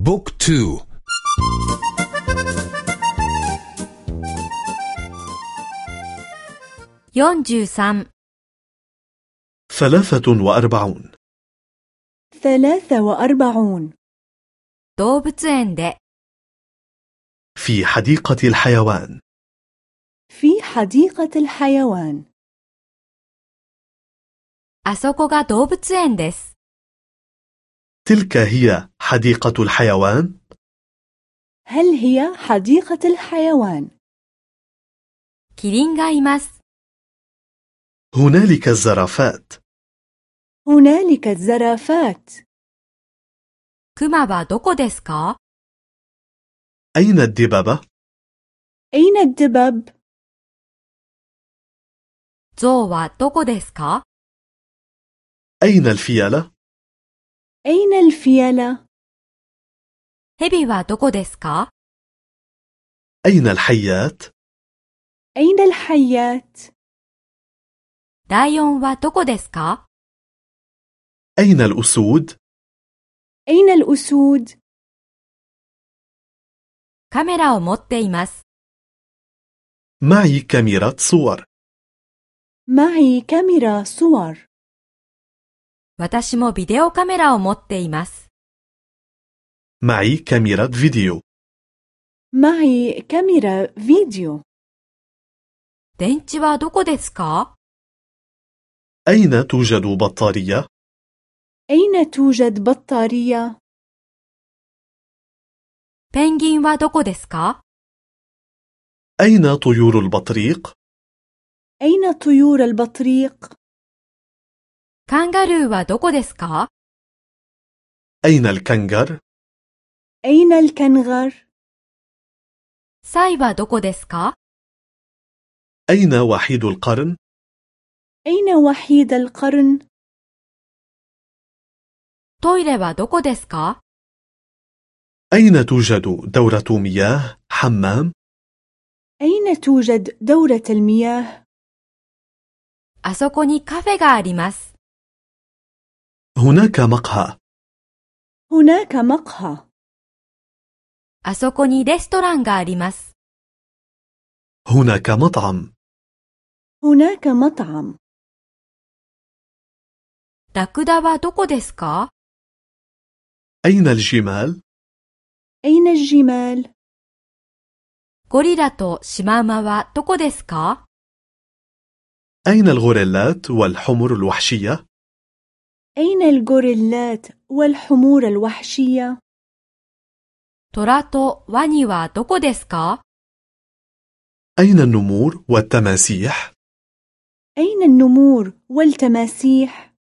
بوك تو يونجوسان ثلاثة وأربعون ثلاثة وأربعون 動物園で في حديقة الحيوان في حديقة الحيوان あそこが動物園です。 تلك هي حديقة الحيوان؟ هل هي حديقة الحيوان؟ هنالك الزرافات. هنالك الزرافات. أين الدببة؟ أين الدبب؟ أين الفيلة؟ أين الفيلة؟ ヘビはどこですか أين الحيات؟ أين الحيات؟ ライオンはどこですか أين الأسود؟ أين الأسود؟ カメラを持っています。 معي كاميرا صور معي كاميرا صور 私もビデオカメラを持っています。 معي كاميرا فيديو معي كاميرا فيديو 電池はどこですか أين توجد بطارية؟ أين توجد بطارية؟ ペンギンはどこですか أين طيور البطريق؟ أين طيور البطريق؟ カンガルーはどこですか أين الكنغر؟ أين الكنغر؟ サイはどこですか أين وحيد القرن؟ أين وحيد القرن؟ トイレはどこですか أين توجد دورة مياه؟ حمام؟ أين توجد دورة المياه؟ あそこにカフェがあります。 هناك مقهى هناك مقهى あそこにレストランがあります。 هناك مطعم هناك مطعم ラクダはどこですか أين الجمال؟ أين الجمال؟ ゴリラとシマウマはどこですか أين الغوريلات والحمر الوحشية؟ أين الغوريلات والحمور الوحشية؟ トラとワニはどこですか أين النمور والتماسيح؟ أين النمور والتماسيح؟